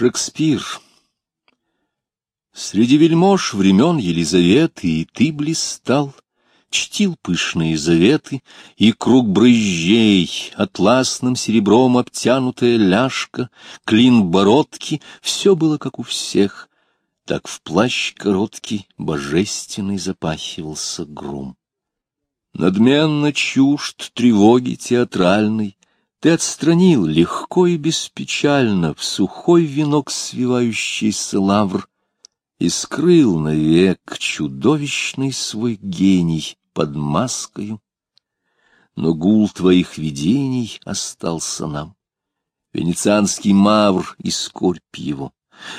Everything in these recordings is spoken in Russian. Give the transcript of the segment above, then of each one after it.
Шекспир Среди вельмож времен Елизаветы и ты блистал, Чтил пышные заветы, и круг брызжей, Атласным серебром обтянутая ляжка, Клин бородки — все было как у всех, Так в плащ короткий божественный запахивался гром. Надменно чужд тревоги театральной, ты отстранил легко и беспечально в сухой венок свивающийся лавр и скрыл навек чудовищный свой гений под маскою. Но гул твоих видений остался нам. Венецианский мавр и скорбь его,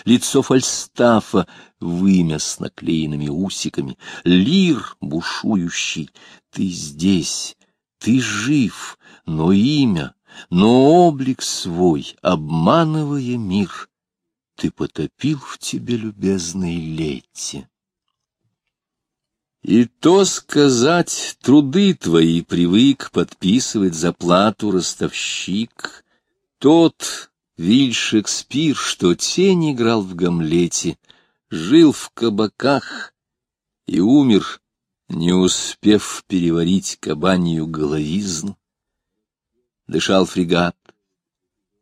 лицо Фальстафа, вымя с наклеенными усиками, лир бушующий, ты здесь, ты жив, но имя но облик свой, обманывая мир, ты потопил в тебе любезной лете. И то сказать, труды твои привык подписывать за плату ростовщик, тот Виль Шекспир, что тень играл в Гамлете, жил в кабаках и умер, не успев переварить кабанью головизну дышал фрегат.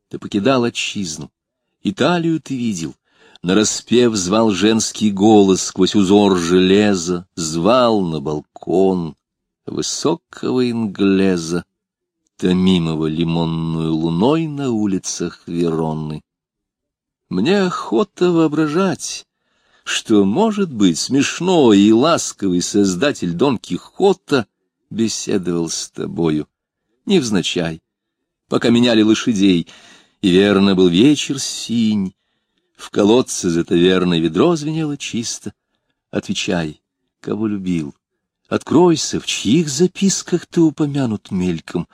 Ты покидал отчизну, Италию ты видел, Нараспев звал женский голос сквозь узор железа, Звал на балкон высокого инглеза, Томимого лимонную луной на улицах Веронны. Мне охота воображать, что, может быть, смешной и ласковый создатель Дон Кихота беседовал с тобою, невзначай, пока меняли лошадей, и верно был вечер синь. В колодце за таверной ведро звенело чисто. Отвечай, кого любил? Откройся, в чьих записках ты упомянут мельком?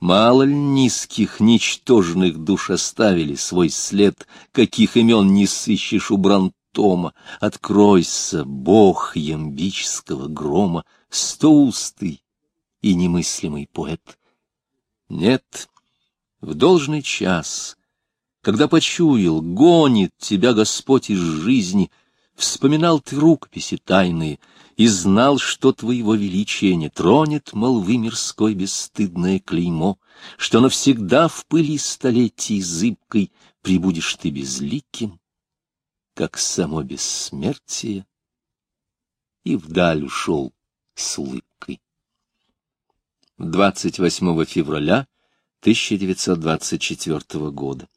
Мало ли низких, ничтожных душ оставили свой след, каких имен не сыщешь у Брантома. Откройся, бог ямбического грома, стоустый и немыслимый поэт. Нет, в должный час, когда почуял, гонит тебя Господь из жизни, вспоминал ты рукописи тайные и знал, что твоего величия не тронет молвы мирской бесстыдное клеймо, что навсегда в пыли столетий зыбкой прибудешь ты безликим, как само бессмертие, и вдаль ушел с улыбкой. 28 февраля 1924 года.